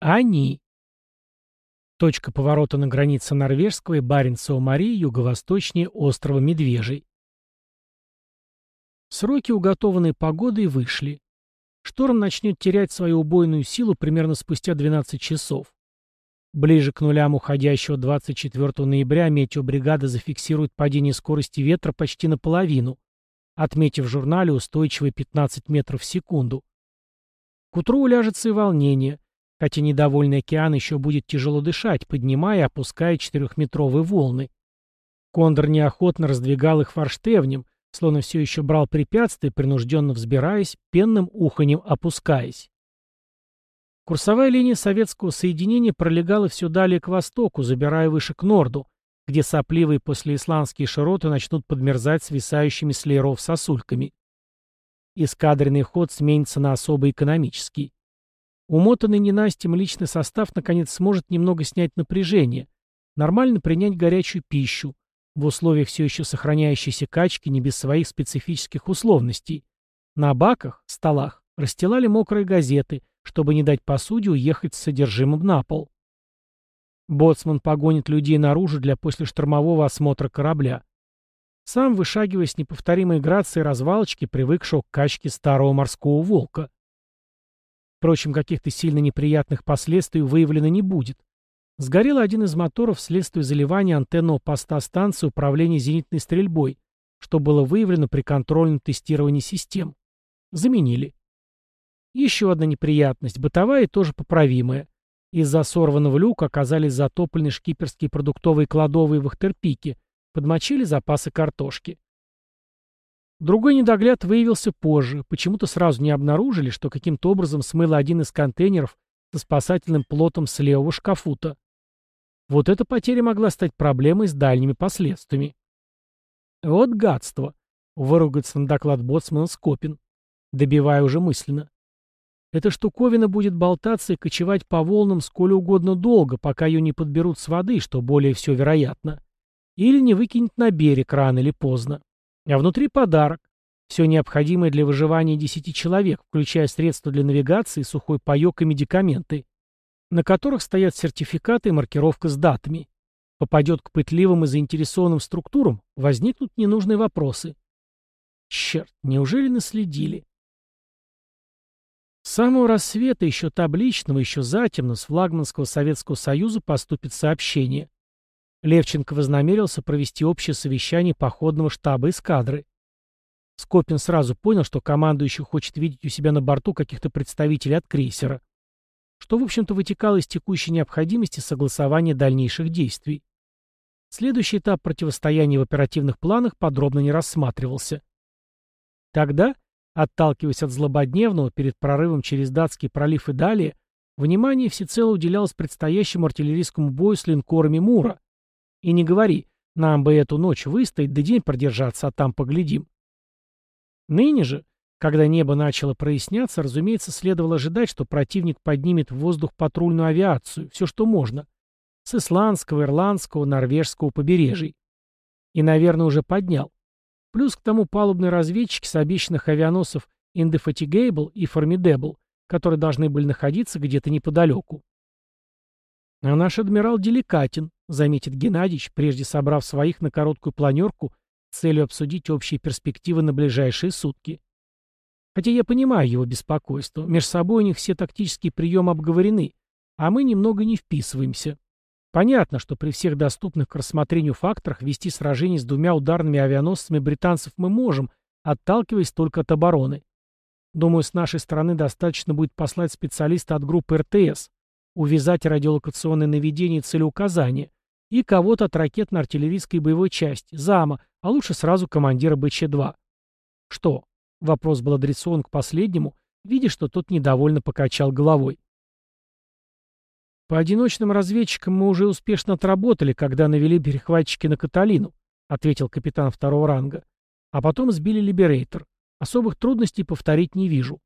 Они. Точка поворота на границе Норвежского и Баренцева морей юго-восточнее острова Медвежий. Сроки, уготованные погодой, вышли. Шторм начнет терять свою убойную силу примерно спустя 12 часов. Ближе к нулям уходящего 24 ноября метеобригада зафиксирует падение скорости ветра почти наполовину, отметив в журнале устойчивые 15 метров в секунду. К утру уляжется и волнение, хотя недовольный океан еще будет тяжело дышать, поднимая и опуская четырехметровые волны. Кондор неохотно раздвигал их форштевнем, словно все еще брал препятствия, принужденно взбираясь, пенным уханем опускаясь. Курсовая линия советского соединения пролегала все далее к востоку, забирая выше к норду, где сопливые послеисландские широты начнут подмерзать свисающими с лееров сосульками. Эскадренный ход сменится на особо экономический. Умотанный ненастьем личный состав наконец сможет немного снять напряжение, нормально принять горячую пищу, в условиях все еще сохраняющейся качки не без своих специфических условностей. На баках, столах расстилали мокрые газеты, чтобы не дать посуде уехать с содержимым на пол. Боцман погонит людей наружу для послештормового осмотра корабля. Сам вышагивая с неповторимой грацией развалочки, привыкшего к качке старого морского волка. Впрочем, каких-то сильно неприятных последствий выявлено не будет. Сгорел один из моторов вследствие заливания антенного поста станции управления зенитной стрельбой, что было выявлено при контрольном тестировании систем. Заменили. Еще одна неприятность, бытовая и тоже поправимая. Из-за сорванного люка оказались затоплены шкиперские продуктовые кладовые в Ахтерпике, подмочили запасы картошки. Другой недогляд выявился позже. Почему-то сразу не обнаружили, что каким-то образом смыло один из контейнеров со спасательным плотом с левого шкафута. Вот эта потеря могла стать проблемой с дальними последствиями. Вот гадство. Выругается на доклад боцмана Скопин, добивая уже мысленно. Эта штуковина будет болтаться и кочевать по волнам сколь угодно долго, пока ее не подберут с воды, что более все вероятно. Или не выкинет на берег рано или поздно. А внутри подарок. Все необходимое для выживания десяти человек, включая средства для навигации, сухой паек и медикаменты, на которых стоят сертификаты и маркировка с датами. Попадет к пытливым и заинтересованным структурам, возникнут ненужные вопросы. Черт, неужели наследили? С самого рассвета, еще табличного, еще затемно, с флагманского Советского Союза поступит сообщение. Левченко вознамерился провести общее совещание походного штаба эскадры. Скопин сразу понял, что командующий хочет видеть у себя на борту каких-то представителей от крейсера, что, в общем-то, вытекало из текущей необходимости согласования дальнейших действий. Следующий этап противостояния в оперативных планах подробно не рассматривался. Тогда, отталкиваясь от злободневного перед прорывом через датский пролив и далее, внимание всецело уделялось предстоящему артиллерийскому бою с линкорами Мура, и не говори, нам бы эту ночь выстоять, да день продержаться, а там поглядим. Ныне же, когда небо начало проясняться, разумеется, следовало ожидать, что противник поднимет в воздух патрульную авиацию, все, что можно, с исландского, ирландского, норвежского побережий. И, наверное, уже поднял. Плюс к тому палубные разведчики с обещанных авианосцев Indefatigable и Formidable, которые должны были находиться где-то неподалеку. А наш адмирал деликатен, заметит Геннадьевич, прежде собрав своих на короткую планерку с целью обсудить общие перспективы на ближайшие сутки. Хотя я понимаю его беспокойство. Между собой у них все тактические приемы обговорены, а мы немного не вписываемся. Понятно, что при всех доступных к рассмотрению факторах вести сражение с двумя ударными авианосцами британцев мы можем, отталкиваясь только от обороны. Думаю, с нашей стороны достаточно будет послать специалиста от группы РТС, увязать радиолокационное наведение и целеуказание, и кого-то от ракетно-артиллерийской боевой части, зама, а лучше сразу командира БЧ-2. Что? Вопрос был адресован к последнему, видя, что тот недовольно покачал головой. По одиночным разведчикам мы уже успешно отработали, когда навели перехватчики на Каталину, ответил капитан второго ранга. А потом сбили Либерейтор. Особых трудностей повторить не вижу.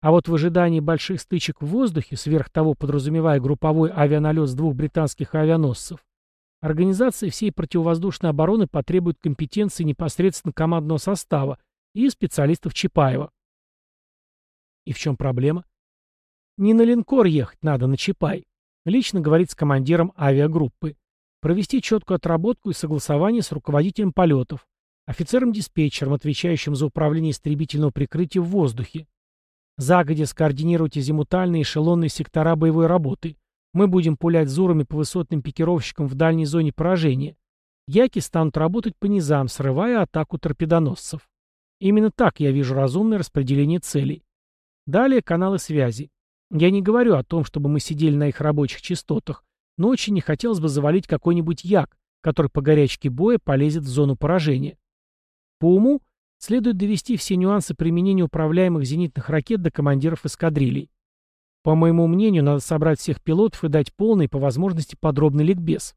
А вот в ожидании больших стычек в воздухе, сверх того подразумевая групповой авианалет с двух британских авианосцев, организация всей противовоздушной обороны потребует компетенции непосредственно командного состава и специалистов Чапаева. И в чем проблема? Не на линкор ехать надо, на Чапай. Лично говорить с командиром авиагруппы. Провести четкую отработку и согласование с руководителем полетов, офицером-диспетчером, отвечающим за управление истребительного прикрытия в воздухе. Загодя скоординировать азимутальные эшелонные сектора боевой работы. Мы будем пулять зурами по высотным пикировщикам в дальней зоне поражения. Яки станут работать по низам, срывая атаку торпедоносцев. Именно так я вижу разумное распределение целей. Далее каналы связи. Я не говорю о том, чтобы мы сидели на их рабочих частотах, но очень не хотелось бы завалить какой-нибудь як, который по горячке боя полезет в зону поражения. По уму следует довести все нюансы применения управляемых зенитных ракет до командиров эскадрилей. По моему мнению, надо собрать всех пилотов и дать полный, по возможности, подробный ликбез.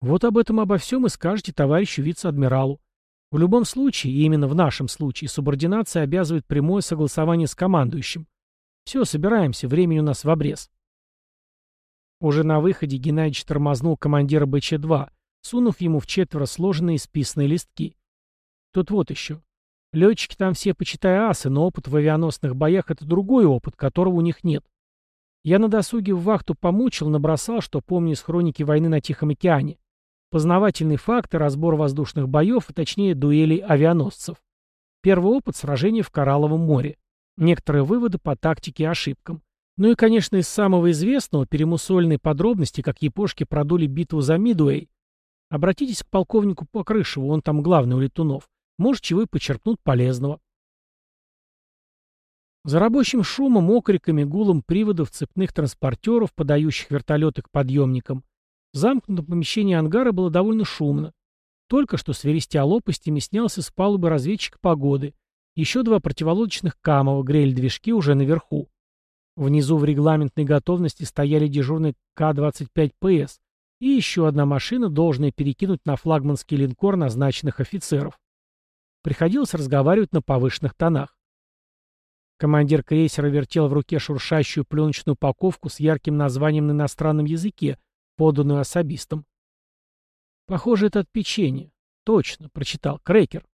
Вот об этом обо всем и скажете товарищу вице-адмиралу. В любом случае, и именно в нашем случае, субординация обязывает прямое согласование с командующим. Все, собираемся, времени у нас в обрез. Уже на выходе Геннадьевич тормознул командира БЧ-2, сунув ему в четверо сложенные списанные листки. Тут вот еще. Летчики там все, почитай, асы, но опыт в авианосных боях — это другой опыт, которого у них нет. Я на досуге в вахту помучил, набросал, что помню из хроники войны на Тихом океане. Познавательные факты, разбор воздушных боев, и точнее дуэлей авианосцев. Первый опыт сражения в Коралловом море. Некоторые выводы по тактике и ошибкам. Ну и, конечно, из самого известного перемусольные подробности, как япошки продули битву за Мидуэй. Обратитесь к полковнику Покрышеву, он там главный у летунов. Может, чего и почерпнут полезного. За рабочим шумом, окриками, гулом приводов цепных транспортеров, подающих вертолеты к подъемникам, в замкнутом помещении ангара было довольно шумно. Только что, свиристя лопастями, снялся с палубы разведчик погоды. Еще два противолодочных Камова грели движки уже наверху. Внизу в регламентной готовности стояли дежурный К-25ПС и еще одна машина, должная перекинуть на флагманский линкор назначенных офицеров. Приходилось разговаривать на повышенных тонах. Командир крейсера вертел в руке шуршащую пленочную упаковку с ярким названием на иностранном языке, поданную особистом. Похоже, это от печенья. Точно, прочитал. Крекер.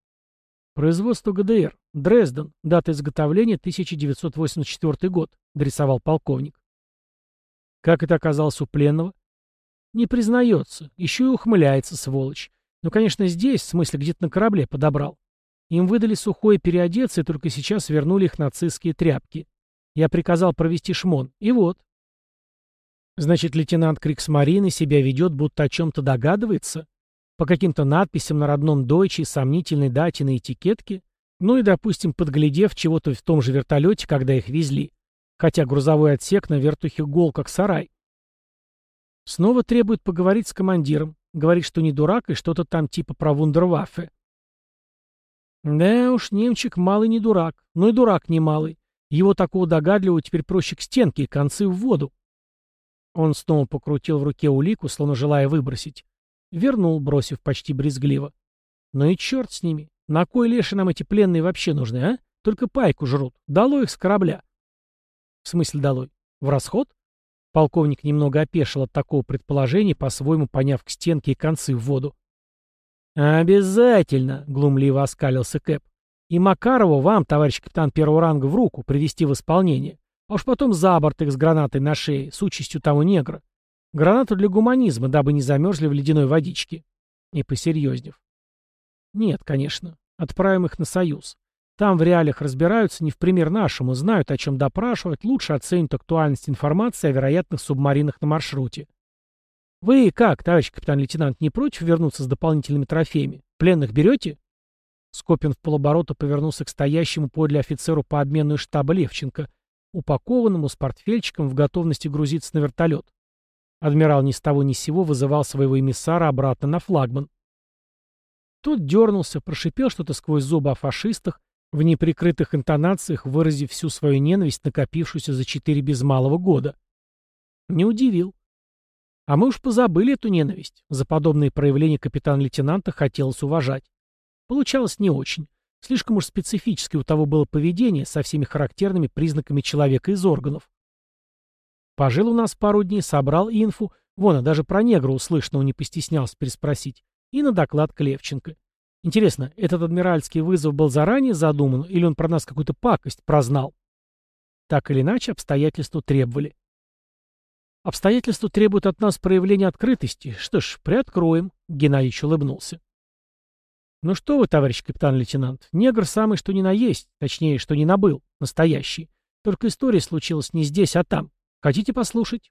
Производство ГДР. Дрезден. Дата изготовления 1984 год. Дорисовал полковник. Как это оказалось у пленного? Не признается. Еще и ухмыляется, сволочь. Ну, конечно, здесь, в смысле, где-то на корабле подобрал. Им выдали сухое переодеться, и только сейчас вернули их нацистские тряпки. Я приказал провести шмон. И вот, Значит, лейтенант Криксмарины себя ведет, будто о чем-то догадывается? По каким-то надписям на родном дойче сомнительной дате на этикетке? Ну и, допустим, подглядев чего-то в том же вертолете, когда их везли. Хотя грузовой отсек на вертухе гол, как сарай. Снова требует поговорить с командиром. Говорит, что не дурак и что-то там типа про вундерваффе. Да уж, немчик малый не дурак, но и дурак не малый. Его такого догадливого теперь проще к стенке и концы в воду. Он снова покрутил в руке улику, словно желая выбросить. Вернул, бросив почти брезгливо. Ну и черт с ними. На кой леши нам эти пленные вообще нужны, а? Только пайку жрут. Дало их с корабля. В смысле долой? В расход? Полковник немного опешил от такого предположения, по-своему поняв к стенке и концы в воду. «Обязательно!» — глумливо оскалился Кэп. «И Макарову вам, товарищ капитан первого ранга, в руку привести в исполнение. А уж потом за борт их с гранатой на шее, с участью того негра. Гранату для гуманизма, дабы не замерзли в ледяной водичке. И посерьезнев. Нет, конечно. Отправим их на Союз. Там в реалиях разбираются не в пример нашему, знают, о чем допрашивать, лучше оценят актуальность информации о вероятных субмаринах на маршруте. Вы как, товарищ капитан-лейтенант, не против вернуться с дополнительными трофеями? Пленных берете? Скопин в полоборота повернулся к стоящему подле офицеру по обмену штаба Левченко, упакованному, с портфельчиком, в готовности грузиться на вертолет. Адмирал ни с того ни с сего вызывал своего эмиссара обратно на флагман. Тот дернулся, прошипел что-то сквозь зубы о фашистах, в неприкрытых интонациях выразив всю свою ненависть, накопившуюся за четыре без малого года. Не удивил. А мы уж позабыли эту ненависть. За подобные проявления капитан-лейтенанта хотелось уважать. Получалось не очень. Слишком уж специфически у того было поведение со всеми характерными признаками человека из органов. Пожил у нас пару дней, собрал инфу, вон, а даже про негра услышанного не постеснялся переспросить, и на доклад Клевченко. Интересно, этот адмиральский вызов был заранее задуман, или он про нас какую-то пакость прознал? Так или иначе, обстоятельства требовали. Обстоятельства требуют от нас проявления открытости. Что ж, приоткроем, Геннадьевич улыбнулся. Ну что вы, товарищ капитан-лейтенант, негр самый что ни на есть, точнее, что ни набыл, настоящий. Только история случилась не здесь, а там. Хотите послушать?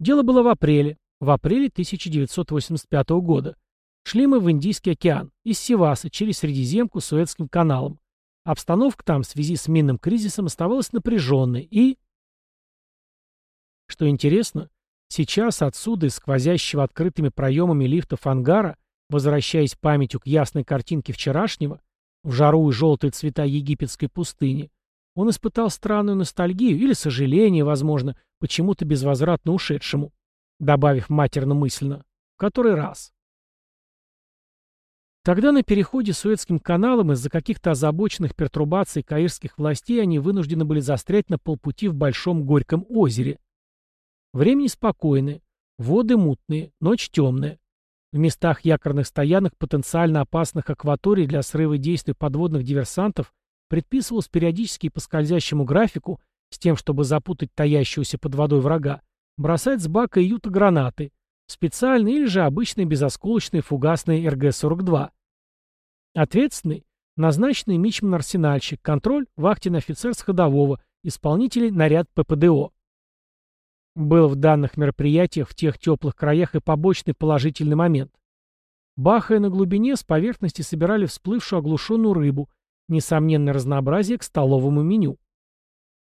Дело было в апреле, в апреле 1985 года. Шли мы в Индийский океан, из Севаса, через Средиземку Суэцким каналом. Обстановка там в связи с минным кризисом оставалась напряженной и... Что интересно, сейчас отсюда, из сквозящего открытыми проемами лифтов ангара, возвращаясь памятью к ясной картинке вчерашнего, в жару и желтые цвета египетской пустыни, он испытал странную ностальгию или сожаление, возможно, почему-то безвозвратно ушедшему, добавив матерно мысленно, в который раз. Тогда на переходе Суэцким каналом из-за каких-то озабоченных пертурбаций каирских властей они вынуждены были застрять на полпути в Большом Горьком озере. Времени спокойное, воды мутные, ночь темная. В местах якорных стоянок потенциально опасных акваторий для срыва действий подводных диверсантов предписывалось периодически по скользящему графику, с тем, чтобы запутать таящегося под водой врага, бросать с бака и юта гранаты, специальные или же обычные безосколочные фугасные РГ-42. Ответственный – назначенный мичман-арсенальщик, контроль – вахтенный офицер с ходового, исполнителей – наряд ППДО. Был в данных мероприятиях в тех теплых краях и побочный положительный момент. Бахая на глубине, с поверхности собирали всплывшую оглушенную рыбу, несомненное разнообразие к столовому меню.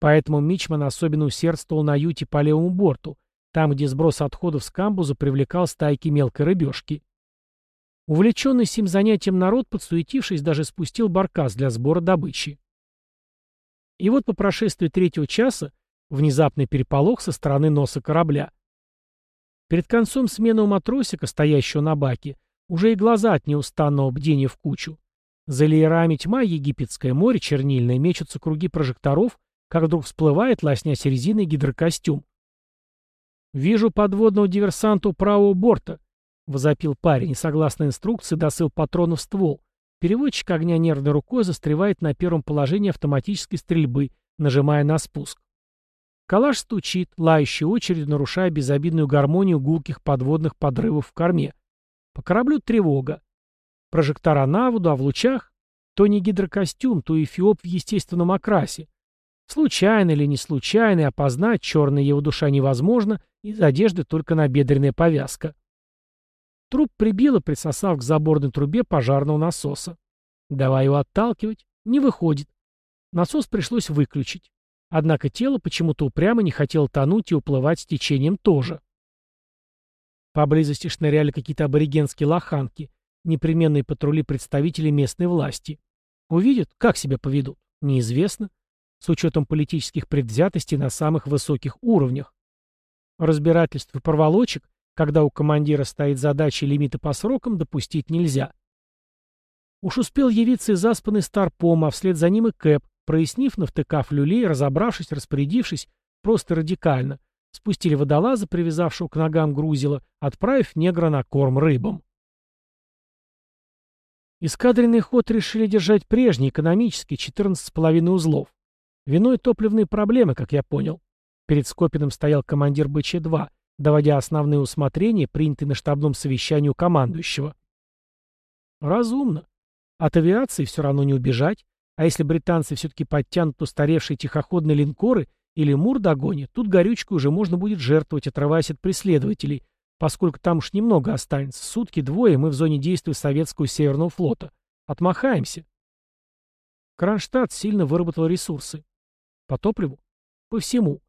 Поэтому Мичман особенно усердствовал на юте по левому борту, там, где сброс отходов с камбуза привлекал стайки мелкой рыбешки. Увлеченный сим занятием народ, подсуетившись, даже спустил баркас для сбора добычи. И вот по прошествии третьего часа внезапный переполох со стороны носа корабля. Перед концом смены у матросика, стоящего на баке, уже и глаза от неустанного бдения в кучу. За леерами тьма египетское море чернильное мечутся круги прожекторов, как вдруг всплывает, лоснясь резиной, гидрокостюм. «Вижу подводного диверсанта у правого борта», — возопил парень, и, согласно инструкции, досыл патронов в ствол. Переводчик огня нервной рукой застревает на первом положении автоматической стрельбы, нажимая на спуск. Калаш стучит, лающий очередь, нарушая безобидную гармонию гулких подводных подрывов в корме. По кораблю тревога. Прожектора на воду, а в лучах то не гидрокостюм, то эфиоп в естественном окрасе. Случайно или не случайно опознать черная его душа невозможно, из одежды только набедренная повязка. Труп прибило, присосав к заборной трубе пожарного насоса. Давай его отталкивать. Не выходит. Насос пришлось выключить. Однако тело почему-то упрямо не хотело тонуть и уплывать с течением тоже. Поблизости шныряли какие-то аборигенские лоханки, непременные патрули представителей местной власти. Увидят, как себя поведут, неизвестно, с учетом политических предвзятостей на самых высоких уровнях. Разбирательств и проволочек когда у командира стоит задача и лимиты по срокам, допустить нельзя. Уж успел явиться и заспанный Старпом, а вслед за ним и Кэп, прояснив, навтыкав люлей, разобравшись, распорядившись, просто радикально, спустили водолаза, привязавшего к ногам грузила, отправив негра на корм рыбам. Эскадренный ход решили держать прежний, экономический, 14,5 узлов. Виной топливные проблемы, как я понял. Перед Скопиным стоял командир БЧ-2, доводя основные усмотрения, принятые на штабном совещании у командующего. Разумно. От авиации все равно не убежать, а если британцы все-таки подтянут устаревшие тихоходные линкоры или Мур догонит, тут горючку уже можно будет жертвовать, отрываясь от преследователей, поскольку там уж немного останется. Сутки двое, мы в зоне действия советского Северного флота. Отмахаемся. Кронштадт сильно выработал ресурсы. По топливу? По всему.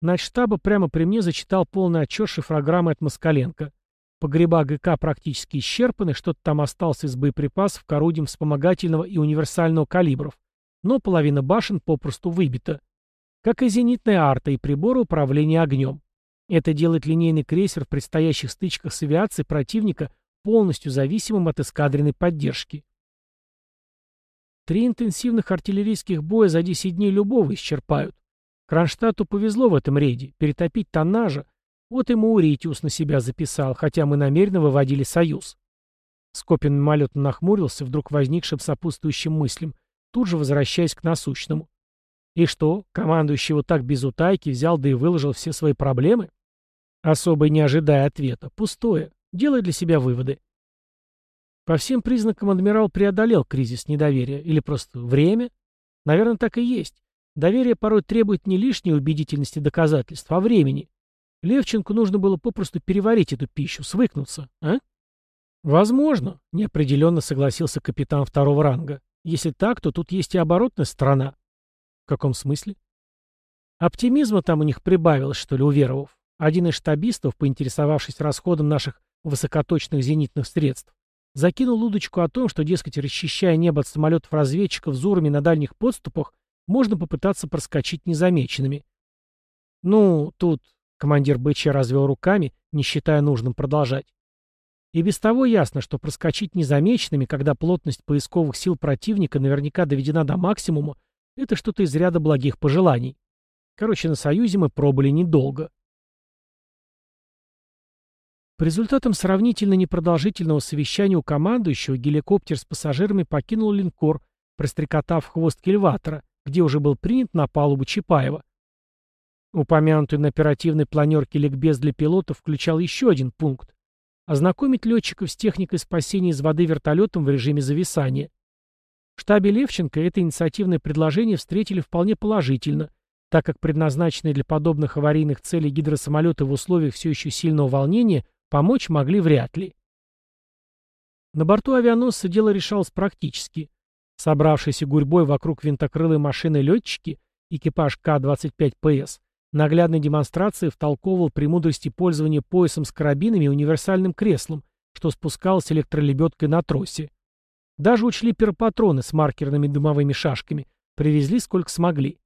Начштаба прямо при мне зачитал полный отчет шифрограммы от Москаленко. Погреба ГК практически исчерпаны, что-то там осталось из боеприпасов к орудиям вспомогательного и универсального калибров, но половина башен попросту выбита. Как и зенитная арта и приборы управления огнем. Это делает линейный крейсер в предстоящих стычках с авиацией противника полностью зависимым от эскадренной поддержки. Три интенсивных артиллерийских боя за 10 дней любого исчерпают. Кронштадту повезло в этом рейде, перетопить тоннажа. Вот и Мауритиус на себя записал, хотя мы намеренно выводили союз. Скопин мимолетно нахмурился, вдруг возникшим сопутствующим мыслям, тут же возвращаясь к насущному. И что, командующий вот так без утайки взял да и выложил все свои проблемы? Особо не ожидая ответа. Пустое. Делай для себя выводы. По всем признакам адмирал преодолел кризис недоверия. Или просто время? Наверное, так и есть. Доверие порой требует не лишней убедительности доказательств, а времени. Левченко нужно было попросту переварить эту пищу, свыкнуться, а? Возможно, неопределенно согласился капитан второго ранга. Если так, то тут есть и оборотная сторона. В каком смысле? Оптимизма там у них прибавилось, что ли, уверовав. Один из штабистов, поинтересовавшись расходом наших высокоточных зенитных средств, закинул удочку о том, что, дескать, расчищая небо от самолетов-разведчиков зурами на дальних подступах, можно попытаться проскочить незамеченными. Ну, тут командир БЧ развел руками, не считая нужным продолжать. И без того ясно, что проскочить незамеченными, когда плотность поисковых сил противника наверняка доведена до максимума, это что-то из ряда благих пожеланий. Короче, на Союзе мы пробыли недолго. По результатам сравнительно непродолжительного совещания у командующего геликоптер с пассажирами покинул линкор, прострекотав хвост кильватора, где уже был принят на палубу Чапаева. Упомянутый на оперативной планерке ликбез для пилотов включал еще один пункт – ознакомить летчиков с техникой спасения из воды вертолетом в режиме зависания. В штабе Левченко это инициативное предложение встретили вполне положительно, так как предназначенные для подобных аварийных целей гидросамолеты в условиях все еще сильного волнения помочь могли вряд ли. На борту авианосца дело решалось практически. Собравшиеся гурьбой вокруг винтокрылой машины летчики, экипаж К-25ПС, наглядной демонстрацией втолковывал премудрости пользования поясом с карабинами и универсальным креслом, что спускалось электролебедкой на тросе. Даже учли перпатроны с маркерными дымовыми шашками, привезли сколько смогли.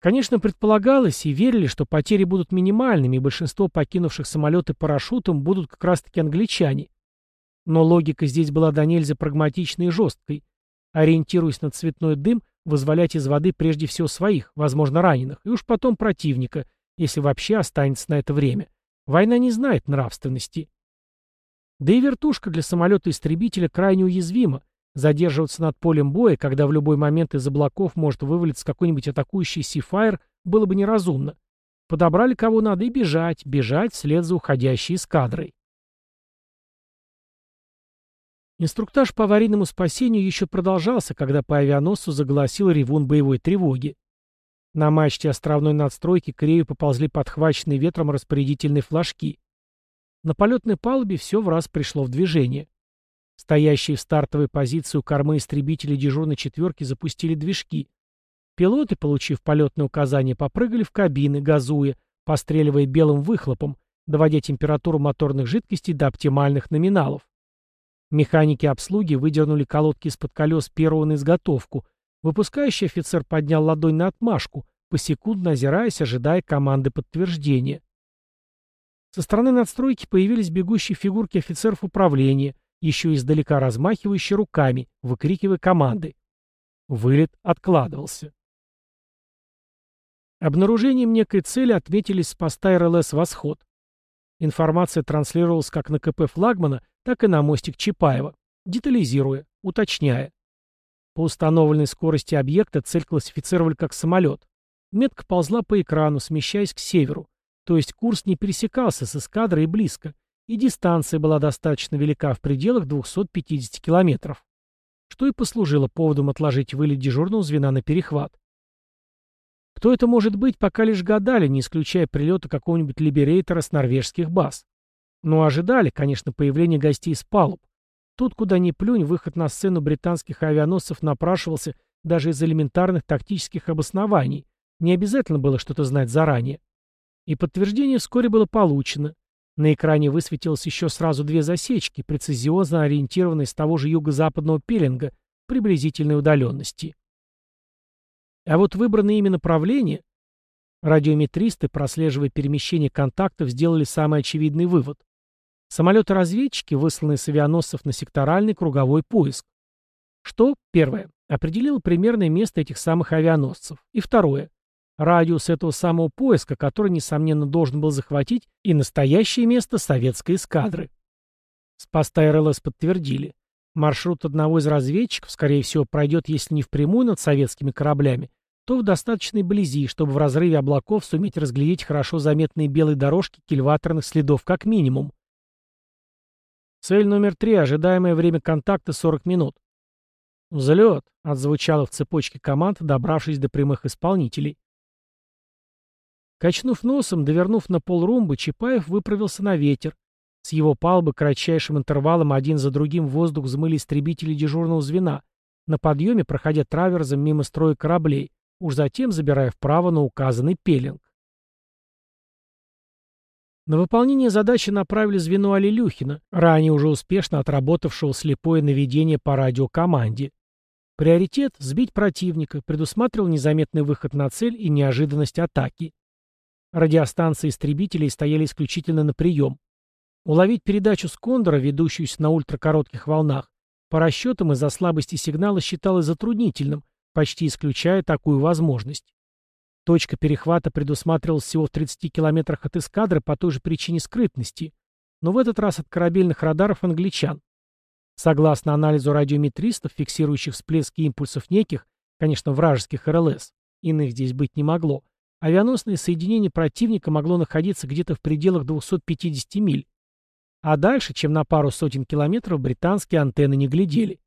Конечно, предполагалось и верили, что потери будут минимальными, и большинство покинувших самолеты парашютом будут как раз-таки англичане. Но логика здесь была до нельзя прагматичной и жесткой. Ориентируясь на цветной дым, вызволять из воды прежде всего своих, возможно, раненых, и уж потом противника, если вообще останется на это время. Война не знает нравственности. Да и вертушка для самолета-истребителя крайне уязвима. Задерживаться над полем боя, когда в любой момент из облаков может вывалиться какой-нибудь атакующий сифайр, было бы неразумно. Подобрали кого надо и бежать, бежать вслед за уходящей эскадрой. Инструктаж по аварийному спасению еще продолжался, когда по авианосцу заголосил ревун боевой тревоги. На мачте островной надстройки к рею поползли подхваченные ветром распорядительные флажки. На полетной палубе все в раз пришло в движение. Стоящие в стартовой позиции у кормы истребители дежурной четверки запустили движки. Пилоты, получив полетное указание, попрыгали в кабины, газуя, постреливая белым выхлопом, доводя температуру моторных жидкостей до оптимальных номиналов. Механики обслуги выдернули колодки из-под колес первого на изготовку. Выпускающий офицер поднял ладонь на отмашку, посекундно озираясь, ожидая команды подтверждения. Со стороны надстройки появились бегущие фигурки офицеров управления, еще издалека размахивающие руками, выкрикивая команды. Вылет откладывался. Обнаружением некой цели отметились с поста РЛС «Восход». Информация транслировалась как на КП флагмана, так и на мостик Чапаева, детализируя, уточняя. По установленной скорости объекта цель классифицировали как самолет. Метка ползла по экрану, смещаясь к северу. То есть курс не пересекался с эскадрой близко, и дистанция была достаточно велика в пределах 250 километров, что и послужило поводом отложить вылет дежурного звена на перехват. Кто это может быть, пока лишь гадали, не исключая прилета какого-нибудь либерейтора с норвежских баз. Ну, ожидали, конечно, появления гостей с палуб. Тут, куда ни плюнь, выход на сцену британских авианосцев напрашивался даже из элементарных тактических обоснований. Не обязательно было что-то знать заранее. И подтверждение вскоре было получено. На экране высветилось еще сразу две засечки, прецизионно ориентированные с того же юго-западного пеленга, приблизительной удаленности. А вот выбранные ими направления... Радиометристы, прослеживая перемещение контактов, сделали самый очевидный вывод. Самолеты-разведчики, высланные с авианосцев на секторальный круговой поиск. Что, первое, определило примерное место этих самых авианосцев. И второе, радиус этого самого поиска, который, несомненно, должен был захватить и настоящее место советской эскадры. С поста РЛС подтвердили. Маршрут одного из разведчиков, скорее всего, пройдет, если не впрямую над советскими кораблями, то в достаточной близи, чтобы в разрыве облаков суметь разглядеть хорошо заметные белые дорожки кильваторных следов как минимум. Цель номер три. Ожидаемое время контакта 40 минут. «Взлет!» — отзвучало в цепочке команд, добравшись до прямых исполнителей. Качнув носом, довернув на полрумбы, Чапаев выправился на ветер. С его палубы кратчайшим интервалом один за другим воздух взмыли истребители дежурного звена, на подъеме проходя траверзом мимо строя кораблей, уж затем забирая вправо на указанный пеленг. На выполнение задачи направили звено Алилюхина, ранее уже успешно отработавшего слепое наведение по радиокоманде. Приоритет – сбить противника, предусматривал незаметный выход на цель и неожиданность атаки. Радиостанции истребителей стояли исключительно на прием. Уловить передачу с Кондора, ведущуюся на ультракоротких волнах, по расчетам из-за слабости сигнала считалось затруднительным, почти исключая такую возможность. Точка перехвата предусматривалась всего в 30 километрах от эскадры по той же причине скрытности, но в этот раз от корабельных радаров англичан. Согласно анализу радиометристов, фиксирующих всплески импульсов неких, конечно, вражеских РЛС, иных здесь быть не могло, авианосное соединение противника могло находиться где-то в пределах 250 миль, а дальше, чем на пару сотен километров, британские антенны не глядели.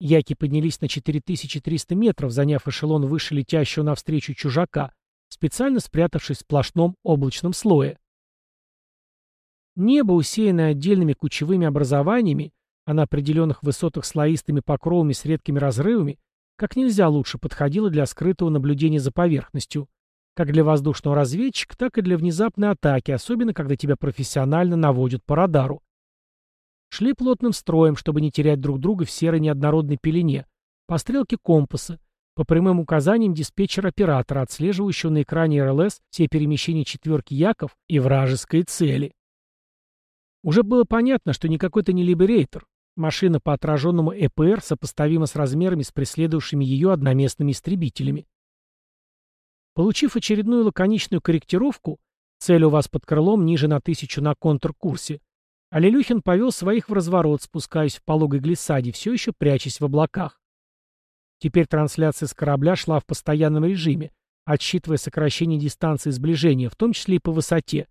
Яки поднялись на 4300 метров, заняв эшелон выше летящего навстречу чужака, специально спрятавшись в сплошном облачном слое. Небо, усеянное отдельными кучевыми образованиями, а на определенных высотах слоистыми покровами с редкими разрывами, как нельзя лучше подходило для скрытого наблюдения за поверхностью, как для воздушного разведчика, так и для внезапной атаки, особенно когда тебя профессионально наводят по радару. Шли плотным строем, чтобы не терять друг друга в серой неоднородной пелене, по стрелке компаса, по прямым указаниям диспетчера-оператора, отслеживающего на экране РЛС все перемещения четверки яков и вражеской цели. Уже было понятно, что никакой это не либерейтор. Машина по отраженному ЭПР сопоставима с размерами с преследовавшими ее одноместными истребителями. Получив очередную лаконичную корректировку, цель у вас под крылом ниже на тысячу на контркурсе, Алилюхин повел своих в разворот, спускаясь в пологой глиссаде, все еще прячась в облаках. Теперь трансляция с корабля шла в постоянном режиме, отсчитывая сокращение дистанции сближения, в том числе и по высоте.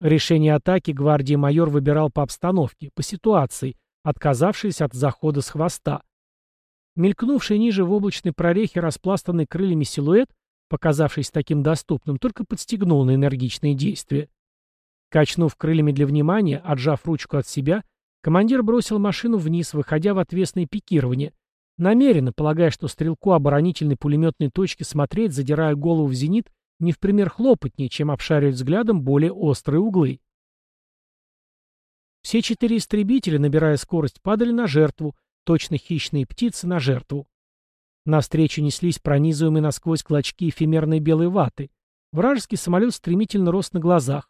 Решение атаки гвардии майор выбирал по обстановке, по ситуации, отказавшись от захода с хвоста. Мелькнувший ниже в облачной прорехе распластанный крыльями силуэт, показавшийся таким доступным, только подстегнул на энергичные действия. Качнув крыльями для внимания, отжав ручку от себя, командир бросил машину вниз, выходя в отвесное пикирование, намеренно полагая, что стрелку оборонительной пулеметной точки смотреть, задирая голову в зенит, не в пример хлопотнее, чем обшаривать взглядом более острые углы. Все четыре истребителя, набирая скорость, падали на жертву, точно хищные птицы на жертву. Навстречу неслись пронизываемые насквозь клочки эфемерной белой ваты. Вражеский самолет стремительно рос на глазах.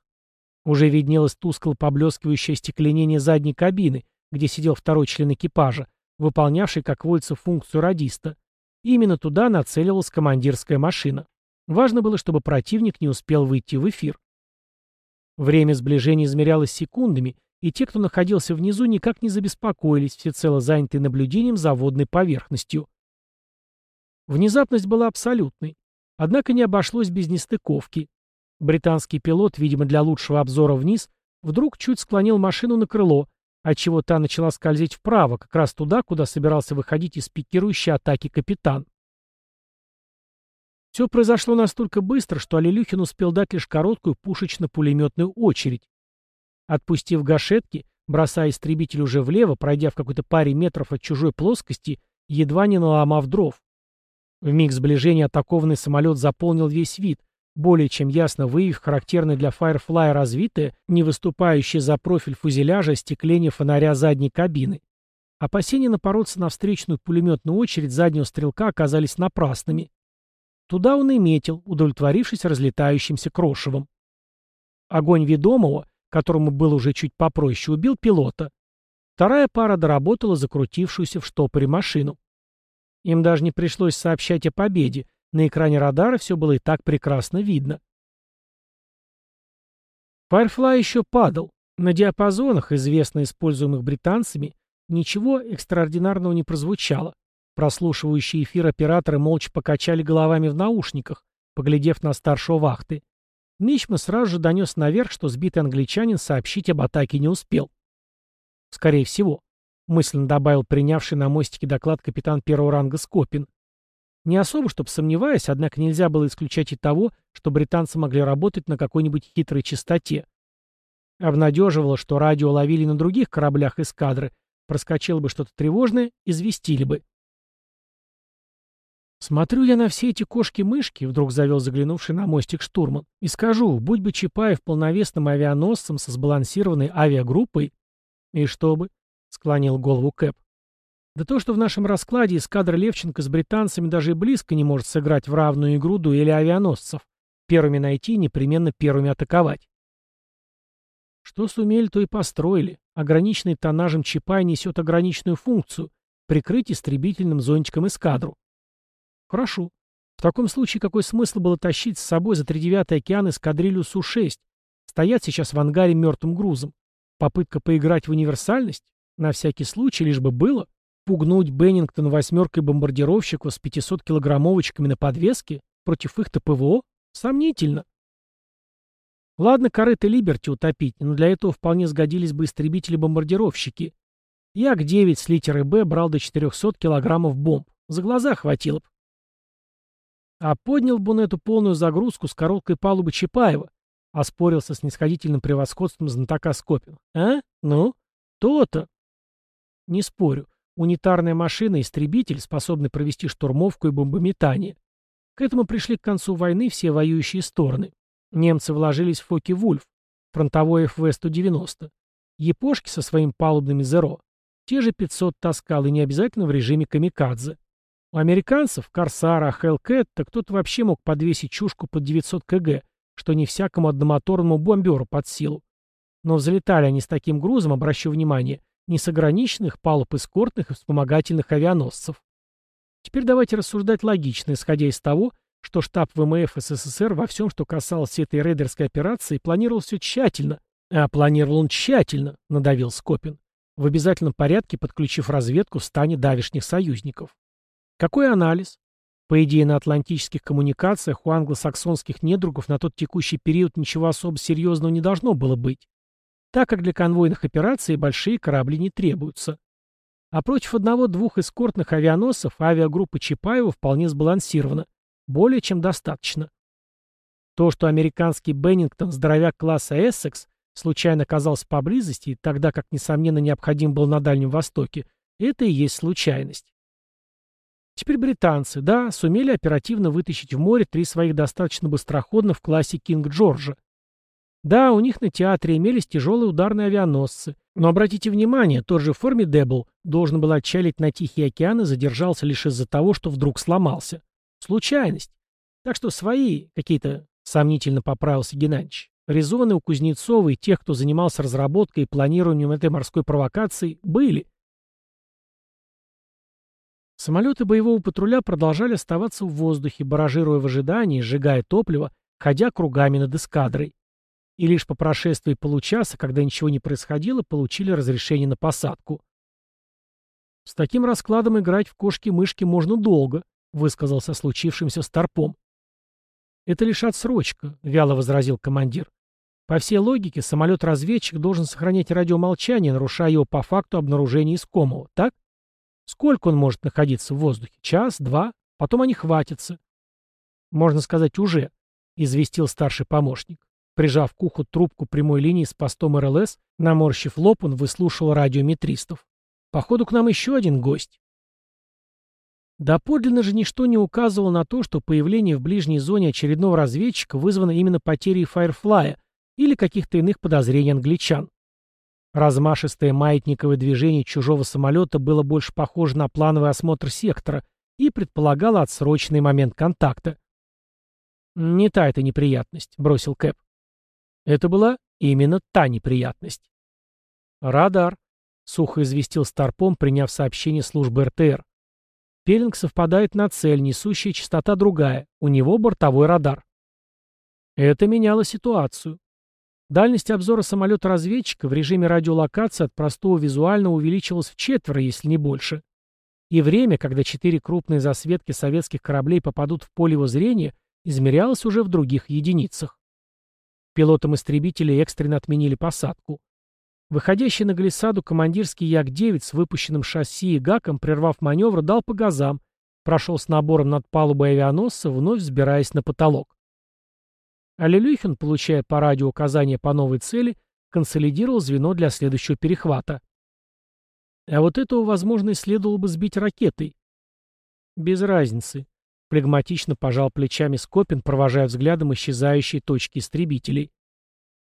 Уже виднелось тускло поблескивающее остекленение задней кабины, где сидел второй член экипажа, выполнявший, как водится, функцию радиста. И именно туда нацеливалась командирская машина. Важно было, чтобы противник не успел выйти в эфир. Время сближения измерялось секундами, и те, кто находился внизу, никак не забеспокоились, всецело занятые наблюдением за водной поверхностью. Внезапность была абсолютной, однако не обошлось без нестыковки. Британский пилот, видимо, для лучшего обзора вниз, вдруг чуть склонил машину на крыло, отчего та начала скользить вправо, как раз туда, куда собирался выходить из пикирующей атаки капитан. Все произошло настолько быстро, что Алилюхин успел дать лишь короткую пушечно-пулеметную очередь. Отпустив гашетки, бросая истребитель уже влево, пройдя в какой-то паре метров от чужой плоскости, едва не наломав дров. В миг сближения атакованный самолет заполнил весь вид, более чем ясно выявив характерное для Firefly развитое, не выступающее за профиль фюзеляжа остекление фонаря задней кабины. Опасения напороться на встречную пулеметную очередь заднего стрелка оказались напрасными. Туда он и метил, удовлетворившись разлетающимся крошевом. Огонь ведомого, которому было уже чуть попроще, убил пилота. Вторая пара доработала закрутившуюся в штопоре машину. Им даже не пришлось сообщать о победе, на экране радара все было и так прекрасно видно. Firefly еще падал. На диапазонах, известно используемых британцами, ничего экстраординарного не прозвучало. Прослушивающие эфир операторы молча покачали головами в наушниках, поглядев на старшего вахты. Мичма сразу же донес наверх, что сбитый англичанин сообщить об атаке не успел. Скорее всего, мысленно добавил принявший на мостике доклад капитан первого ранга Скопин. Не особо, чтобы сомневаясь, однако нельзя было исключать и того, что британцы могли работать на какой-нибудь хитрой частоте. Обнадеживало, что радио ловили на других кораблях эскадры, проскочило бы что-то тревожное, известили бы. «Смотрю я на все эти кошки-мышки», — вдруг завел заглянувший на мостик штурман, «и скажу, будь бы Чапаев полновесным авианосцем со сбалансированной авиагруппой...» «И что бы?» — склонил голову Кэп. «Да то, что в нашем раскладе эскадра Левченко с британцами даже и близко не может сыграть в равную игру дуэли авианосцев. Первыми найти непременно первыми атаковать». Что сумели, то и построили. Ограниченный тоннажем Чапай несет ограниченную функцию — прикрыть истребительным зонтиком эскадру. Хорошо. В таком случае какой смысл было тащить с собой за тридевятый океан эскадрилью Су-6? Стоят сейчас в ангаре мертвым грузом. Попытка поиграть в универсальность? На всякий случай, лишь бы было. Пугнуть Беннингтон восьмеркой бомбардировщиков с 500-килограммовочками на подвеске против их-то ПВО? Сомнительно. Ладно, корыто Либерти утопить, но для этого вполне сгодились бы истребители-бомбардировщики. Як-9 с литерой «Б» брал до 400 килограммов бомб. За глаза хватило б. А поднял бы он эту полную загрузку с короткой палубы Чапаева, оспорился с нисходительным превосходством знатока Скопин. А? Ну? То-то. Не спорю. Унитарная машина, истребитель, способный провести штурмовку и бомбометание. К этому пришли к концу войны все воюющие стороны. Немцы вложились в Фоки-Вульф, фронтовой ФВ-190. Япошки со своим палубными «Зеро». Те же 500 таскал, и не обязательно в режиме камикадзе. У американцев, Корсара, Хелкетта, кто-то вообще мог подвесить чушку под 900 кг, что не всякому одномоторному бомберу под силу. Но взлетали они с таким грузом, обращу внимание, не с ограниченных палуб эскортных и вспомогательных авианосцев. Теперь давайте рассуждать логично, исходя из того, что штаб ВМФ СССР во всем, что касалось этой рейдерской операции, планировал все тщательно. А планировал он тщательно, надавил Скопин, в обязательном порядке подключив разведку в стане давишних союзников. Какой анализ? По идее, на атлантических коммуникациях у англосаксонских недругов на тот текущий период ничего особо серьезного не должно было быть, так как для конвойных операций большие корабли не требуются. А против одного-двух эскортных авианосцев авиагруппа Чапаева вполне сбалансирована, более чем достаточно. То, что американский Беннингтон, здоровяк класса Эссекс, случайно оказался поблизости, тогда как, несомненно, необходим был на Дальнем Востоке, это и есть случайность. Теперь британцы, да, сумели оперативно вытащить в море три своих достаточно быстроходных в классе Кинг Джорджа. Да, у них на театре имелись тяжелые ударные авианосцы, но обратите внимание, тот же Формидебл должен был отчалить на Тихий океан и задержался лишь из-за того, что вдруг сломался. Случайность. Так что свои какие-то, сомнительно поправился Геннадьевич, резоны у Кузнецова и тех, кто занимался разработкой и планированием этой морской провокации, были. Самолеты боевого патруля продолжали оставаться в воздухе, баражируя в ожидании, сжигая топливо, ходя кругами над эскадрой. И лишь по прошествии получаса, когда ничего не происходило, получили разрешение на посадку. «С таким раскладом играть в кошки-мышки можно долго», — высказался случившимся старпом. «Это лишь отсрочка», — вяло возразил командир. «По всей логике, самолет-разведчик должен сохранять радиомолчание, нарушая его по факту обнаружения искомого, так?» Сколько он может находиться в воздухе? Час, два? Потом они хватятся. Можно сказать, уже, известил старший помощник. Прижав к уху трубку прямой линии с постом РЛС, наморщив лоб, он выслушал радиометристов. Походу, к нам еще один гость. Доподлинно же ничто не указывало на то, что появление в ближней зоне очередного разведчика вызвано именно потерей Файрфлая или каких-то иных подозрений англичан. Размашистое маятниковое движение чужого самолета было больше похоже на плановый осмотр сектора и предполагало отсроченный момент контакта. «Не та эта неприятность», — бросил Кэп. Это была именно та неприятность. «Радар», — сухо известил Старпом, приняв сообщение службы РТР. Пелинг совпадает на цель, несущая частота другая. У него бортовой радар. Это меняло ситуацию. Дальность обзора самолета-разведчика в режиме радиолокации от простого визуального увеличивалась в четверо, если не больше. и время, когда четыре крупные засветки советских кораблей попадут в поле его зрения, измерялось уже в других единицах. Пилотам истребителей экстренно отменили посадку. Выходящий на глиссаду командирский Як-9 с выпущенным шасси и гаком, прервав маневр, дал по газам, прошел с набором над палубой авианосца, вновь взбираясь на потолок. А Лелюхин, получая по радио указания по новой цели, консолидировал звено для следующего перехвата. А вот этого, возможно, и следовало бы сбить ракетой. Без разницы. Флегматично пожал плечами Скопин, провожая взглядом исчезающие точки истребителей.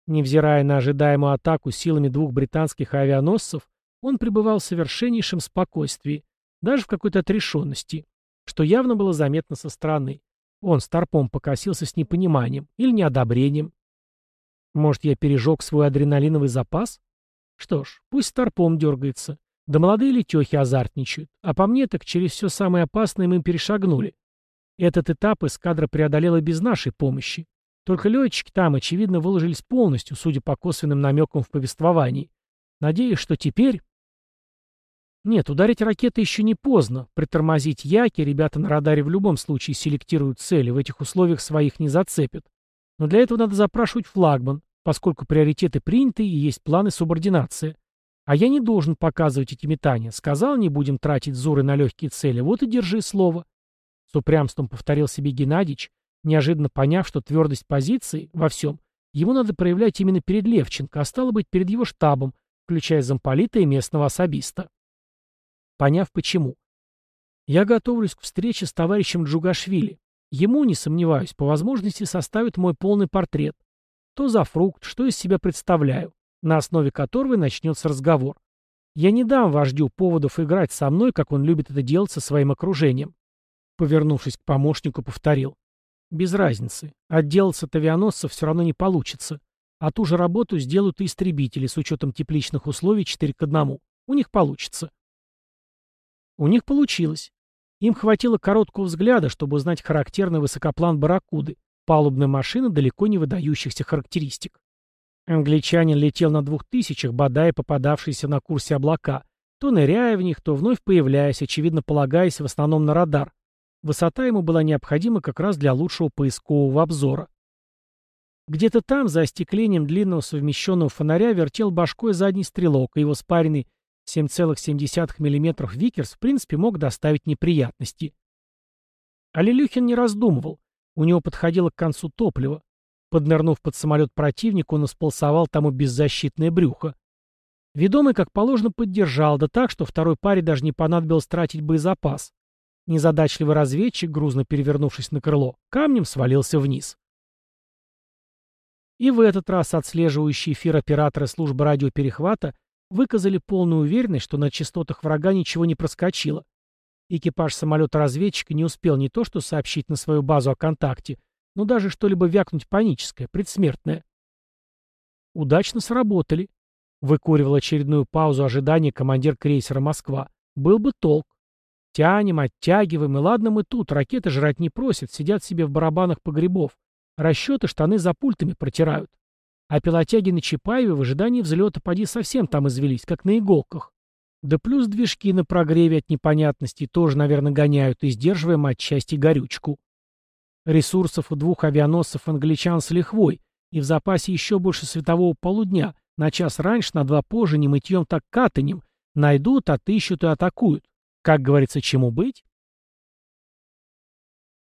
Невзирая на ожидаемую атаку силами двух британских авианосцев, он пребывал в совершеннейшем спокойствии, даже в какой-то отрешенности, что явно было заметно со стороны. Он с торпом покосился с непониманием или неодобрением. Может, я пережег свой адреналиновый запас? Что ж, пусть с дергается. Да молодые летехи азартничают. А по мне так через все самое опасное мы перешагнули. Этот этап эскадра преодолела без нашей помощи. Только летчики там, очевидно, выложились полностью, судя по косвенным намекам в повествовании. Надеюсь, что теперь... Нет, ударить ракеты еще не поздно. Притормозить яки ребята на радаре в любом случае селектируют цели, в этих условиях своих не зацепят. Но для этого надо запрашивать флагман, поскольку приоритеты приняты и есть планы субординации. А я не должен показывать эти метания. Сказал, не будем тратить зуры на легкие цели, вот и держи слово. С упрямством повторил себе Геннадьевич, неожиданно поняв, что твердость позиции во всем ему надо проявлять именно перед Левченко, а стало быть, перед его штабом, включая замполита и местного особиста. Поняв почему. Я готовлюсь к встрече с товарищем Джугашвили. Ему, не сомневаюсь, по возможности составит мой полный портрет. То за фрукт, что из себя представляю, на основе которого начнется разговор. Я не дам вождю поводов играть со мной, как он любит это делать со своим окружением. Повернувшись к помощнику, повторил. Без разницы. Отделаться от авианосцев все равно не получится. А ту же работу сделают и истребители с учетом тепличных условий 4 к 1. У них получится. У них получилось. Им хватило короткого взгляда, чтобы узнать характерный высокоплан «Барракуды», палубная машина далеко не выдающихся характеристик. Англичанин летел на двух тысячах, бодая попадавшиеся на курсе облака, то ныряя в них, то вновь появляясь, очевидно полагаясь в основном на радар, Высота ему была необходима как раз для лучшего поискового обзора. Где-то там, за остеклением длинного совмещенного фонаря, вертел башкой задний стрелок, и его спаренный 7,7 мм Викерс в принципе мог доставить неприятности. А Лилюхин не раздумывал. У него подходило к концу топливо. Поднырнув под самолет противника, он исполосовал тому беззащитное брюхо. Ведомый, как положено, поддержал, да так, что второй паре даже не понадобилось тратить боезапас. Незадачливый разведчик, грузно перевернувшись на крыло, камнем свалился вниз. И в этот раз отслеживающие эфир операторы службы радиоперехвата выказали полную уверенность, что на частотах врага ничего не проскочило. Экипаж самолета-разведчика не успел не то что сообщить на свою базу о контакте, но даже что-либо вякнуть паническое, предсмертное. Удачно сработали. Выкуривал очередную паузу ожидания командир крейсера «Москва». Был бы толк. Тянем, оттягиваем, и ладно мы тут, ракеты жрать не просят, сидят себе в барабанах погребов. Расчеты штаны за пультами протирают. А пилотяги на Чапаеве в ожидании взлета поди совсем там извелись, как на иголках. Да плюс движки на прогреве от непонятностей тоже, наверное, гоняют, и сдерживаем отчасти горючку. Ресурсов у двух авианосцев англичан с лихвой, и в запасе еще больше светового полудня, на час раньше, на два позже, не мытьем так катанем, найдут, отыщут и атакуют. Как говорится, чему быть?